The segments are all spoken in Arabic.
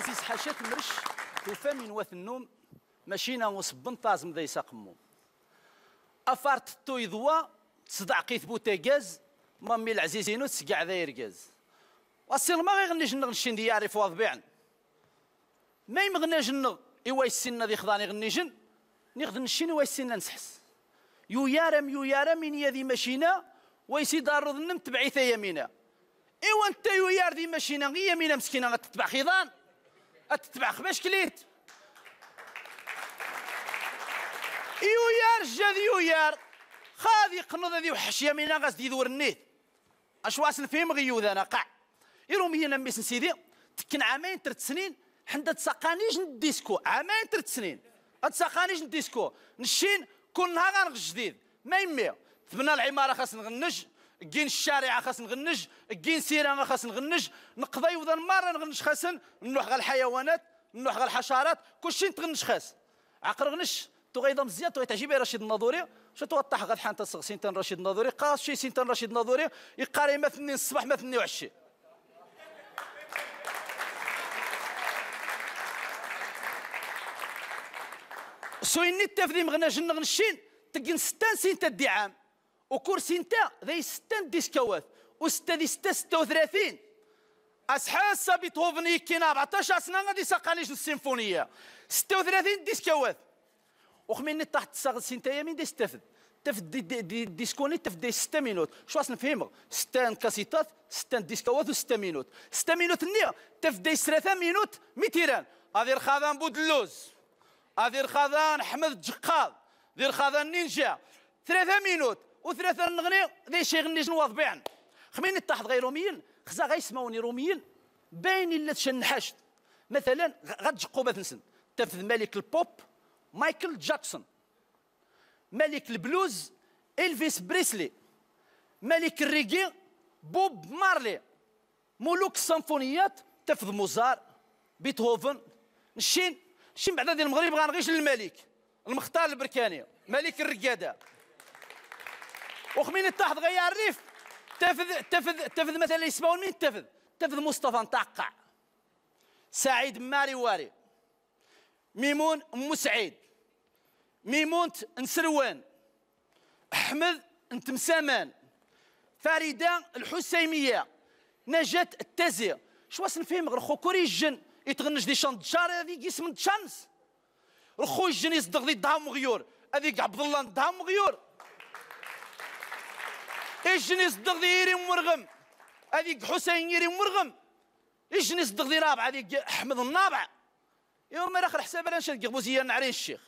العزيز حاشات مرش توفى من وث النوم ماشينا وصبن طازم ذي سقمو أفارت تو يضوا تصدع قيث بوتاكاز مامي العزيزينو تسقع ذا يرقاز واصيل ما غيغني جنغ نشين دي يعرف واضبيعن ما يمغنى جنغ إوا يسنا ذي خضاني غني جن نيخذ نشين إوا يسنا نسحس. يو يارم يو يارم من يدي ماشينا ويسي دار ظنم تبعي يمينا. إوا أنت يو يار ذي ماشينا غي يمينا مسكينة غتتبع خضان أتتبع خباش كليت. يو يار جا ذي يو يار. خاذي قنض ذي وحش يمينا غاز دي دور النيت. أشواس الفيم غيو ذا نقع يروم هنا ميس سيدي تكن عامين ترت سنين. حنا تساقانيش نديسكو. عامين ترت سنين. تساقانيش نديسكو. نشين كل نهار غنغ جديد ما يمي ثبنا العمارة خاص نغنج. كين الشارع خاص نغنج كين سيرة خاص نغنج. نقضي وذا مرة نغنج خاصن نروح غا الحيوانات نروح غا الحشرات كلشي نتغنج خاص. عقر غنش تغيض مزيان تغي تعجبي رشيد الناظوري شو توضح غاد حانت سنتين رشيد الناظوري قاس شي سنتين رشيد الناظوري يقاري مثني الصباح مثني وعشي. سويني التفذي مغنى جن غنشين تقن ستان سنتا دي عام. وكور سنتا ذي ستان ديسكوات وستة ذي ستة ستة وثلاثين أسحاس بيتهوفن كينا 14 سنة غادي ساقانيش السيمفونية 36 ديسكوات وخميني تحت ساغ سنتا يمين دي ستفد تفد دي, دي, دي ديسكوني تفد دي 6 مينوت شو أصلا نفهمك 6 كاسيتات 6 ديسكوات و6 مينوت 6 مينوت نية تفد دي 3 مينوت ميتيران هذه الخاذان بودلوز هذه الخاذان حمد جقاض ذي الخاذان نينجا ثلاثة مينوت وثلاثة نغني ذي شي غني جنوا طبيعا خمين التحت غير روميين خزا غيسموني روميين باين إلا تشنحشت مثلا غتجقوا مثلا تفذ ملك البوب مايكل جاكسون. ملك البلوز إلفيس بريسلي. ملك الريغي بوب مارلي. ملوك السيمفونيات تفذ موزار بيتهوفن نشين. شين بعد هذه المغرب غنغيش للملك. المختار البركاني. ملك الرقادة. وخمين التحت غير الريف تفذ تفذ تفذ مثلا يسمعون مين تفذ؟ تفذ مصطفى نتعقع سعيد ماري واري ميمون ام سعيد ميمون نسروان أحمد انتمسامان فريده الحسيمية نجاة التازي. شو نفهم غير خو كوري الجن يتغنج دي شان دشار هذيك اسم تشانس. رخو الجن يصدق دي دهام غيور هذيك عبد الله دهام غيور الجن يصدق دي يري مرغم هذيك حسين يري مرغم الجن يصدق دي رابع هذيك أحمد النابع. يوم اخر حساب أنا نشد بوزيان نعرين الشيخ؟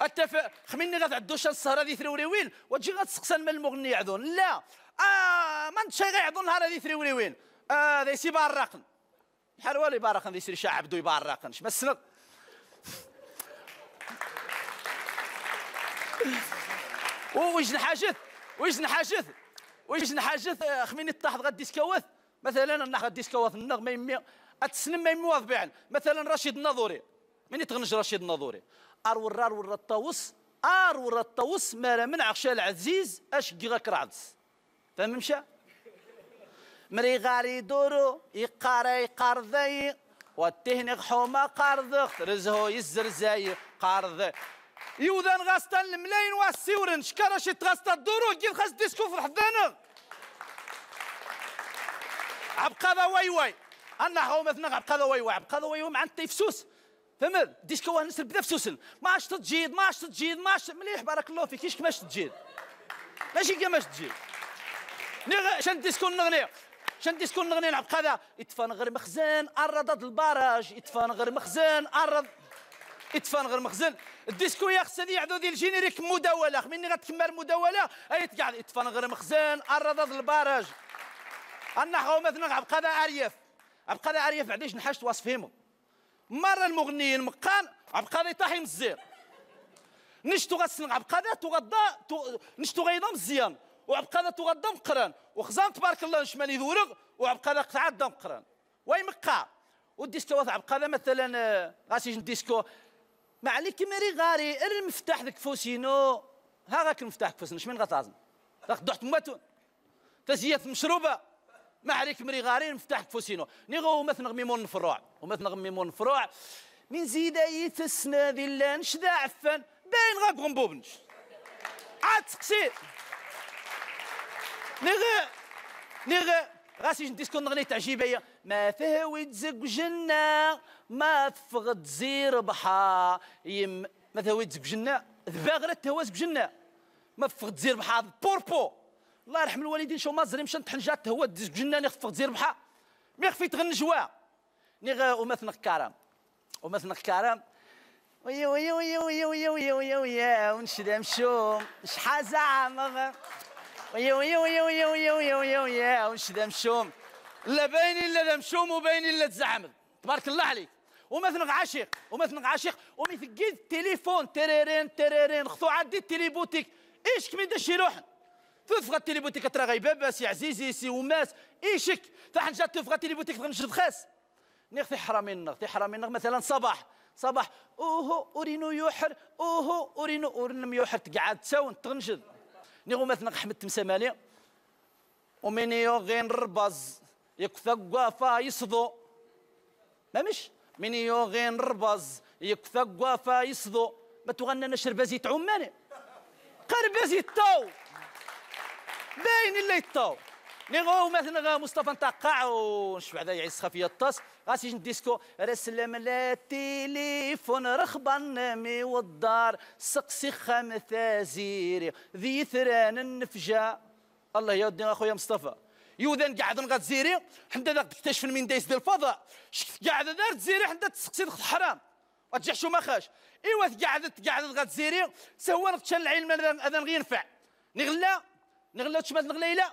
اتفق خميني غتعدوش السهرة ذي ثروريوين وتجي غتسقسى من المغني يعذون. لا. آه ما انت شي غيعذون نهار ذي ثروريوين آه ذي سي بارقن. بحال والي بارقن ذي سير شعب دو يبارقن بس ويش نحاجث ويش نحاجث ويش نحاجث خميني تحت غادي سكوث مثلا أنا غادي سكوث النغ ما يمي اتسلم ما يمي واضبيعا مثلا رشيد الناظوري. من يتغنج رشيد الناظوري؟ ارور ارور الطاوس ارور الطاوس ما من عقشال العزيز أش غاك رعدس فهم مشى؟ مري غاري دورو يقاري قرضي والتهنق حوما قرض رزهو يزرزاي قرض يوذان غاستا الملاين والسيورن شكرا شي تغاستا الدورو كي خاص ديسكو في الحضانة عبقى واي واي. أنا هو مثلا عبقى واي واي عبقى واي واي مع انت فسوس فهمت؟ ديسكو نسر بدا فسوسن ما عادش تجيد ما عادش تجيد ما عادش مليح بارك الله فيك. كيش كماش تجيد؟ ماشي كماش تجيد. شن ديسكو نغني شن ديسكو نغني العبقى يتفان غير مخزن عرضت البراج. يتفان غير مخزن عرض يتفان غير مخزن. الديسكو يا خصني يعدو ديال الجينيريك مداولة. مني غتكمل مداولة أي تقعد يتفان غير مخزن. عرضت البراج النحو مثلا عبقى ارياف عبقى ارياف بعديش نحاش توصفهم مرة المغنيين مقان عبقى طاحي مزير نشتو غسن عبقى تغضى نشتو غيضا مزيان. وعبقى تغضى مقران. وخزان تبارك الله نشمالي ذورغ وعبقى تعدى مقران. واي مقا. والديسكو عبقى مثلا آه، غاسي ديسكو ما عليك ماري غاري المفتاح ذاك فوسينو. ها غاك المفتاح فوسينو شمن غتعزم ذاك ضحت مواتون تزيات مشروبة. ما عليك مري غارين مفتاح كفوسينو نيغو مثلا غميمون الفروع ومثلا غميمون الفروع من زيداية السنة ذي لا نشدا عفان. باين غاك غنبوبنش. عاد تقصير نيغي نيغي غاسي نديسكو نغني تعجيبية. ما فهوي تزق جنة ما تفغد زير بحا يم ما فهوي تزق جنة ذباغرة تهواز بجنة ما فغد زير بحا بوربو الله يرحم الوالدين شو ما زري مشى نطحن جات هو تزق جنة نخفق زير بحا ما يخفي تغن جوا نيغا ومثنق كرم ومثنق كرم ويا ويا ويا ويا ويا ويا ويا ويا ونشد مشوم شحال زعما ويا ويا ويا ويا ويا ويا ويا ونشد مشوم لا باين إلا مشوم وباين إلا تزعمل. تبارك الله عليك. ومثلا عاشق ومثلا عاشق ومثل التليفون تريرين تريرين خذوا عدي التليبوتيك إيش كمين دشي روح تفغى التليبوتيك ترى غيبة باس يا عزيزي سي وماس. إيشك. تحن جات تفغى التليبوتيك تغنشد خاس نغ حرامين نغ في حرامين نغ مثلا صباح صباح. اوهو أورينو يوحر. اوهو أورينو اورينو يوحر. تقعد تساون تغنشد نيغو مثلا احمد تمسامالي. ومن يوغين رباز. يكثق فا يصدو. ما مش من يوغين رباز. يكثق فا يصدو. ما تغنى نشر بازيت عماني. قربازي التو باين اللي التو نيغو مثلا مصطفى نتقع ونشبع ذا يعيس خفية الطاس. غاسي ديسكو. رسلم لا تليفون رخبا مي والدار. سقسي خمثة زيري. ذي ثران النفجة الله يودي أخويا مصطفى. يودان قاعد نغا تزيري حندا داك تكتشف من دايس ديال الفضاء. شفت قاعد دار تزيري حتى تسقسي دخل حرام غتجحشو ما خاش ايوا قاعد قاعد غا تزيري سوا نقتل العلم أنا غينفع نغلى تشبه تشمات نغليله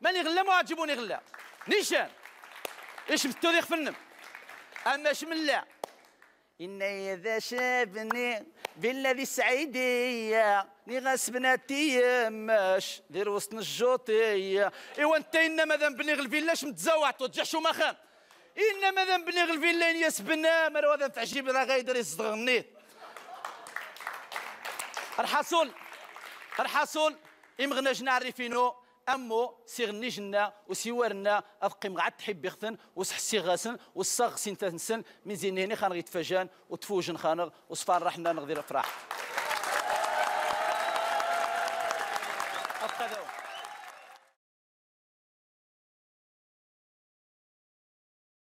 ما نغلا ما غتجيبوني غلا نيشان. إيش بالتاريخ فنم. أما شملا. إن إذا شابني فيلا ذي سعيدية ني غاسبنا تيماش دير وسط الجوطية إوا أنت إنا مادام بني الفيلا شم تزوع توجعش وما خام إن ماذا بني الفيلا إن يسبنا مرة هذا تعجيب راه غايدر يصدغ النيت الحصول الحصول إمغناش نعرفينو أمو سيغني جنا وسيوارنا أبقي غاد تحب يختن وسحسي غاسن وصاغ سنتنسن من زين هنا خانغ يتفجان وتفوجن خانغ وصفار رحنا نغدير فرح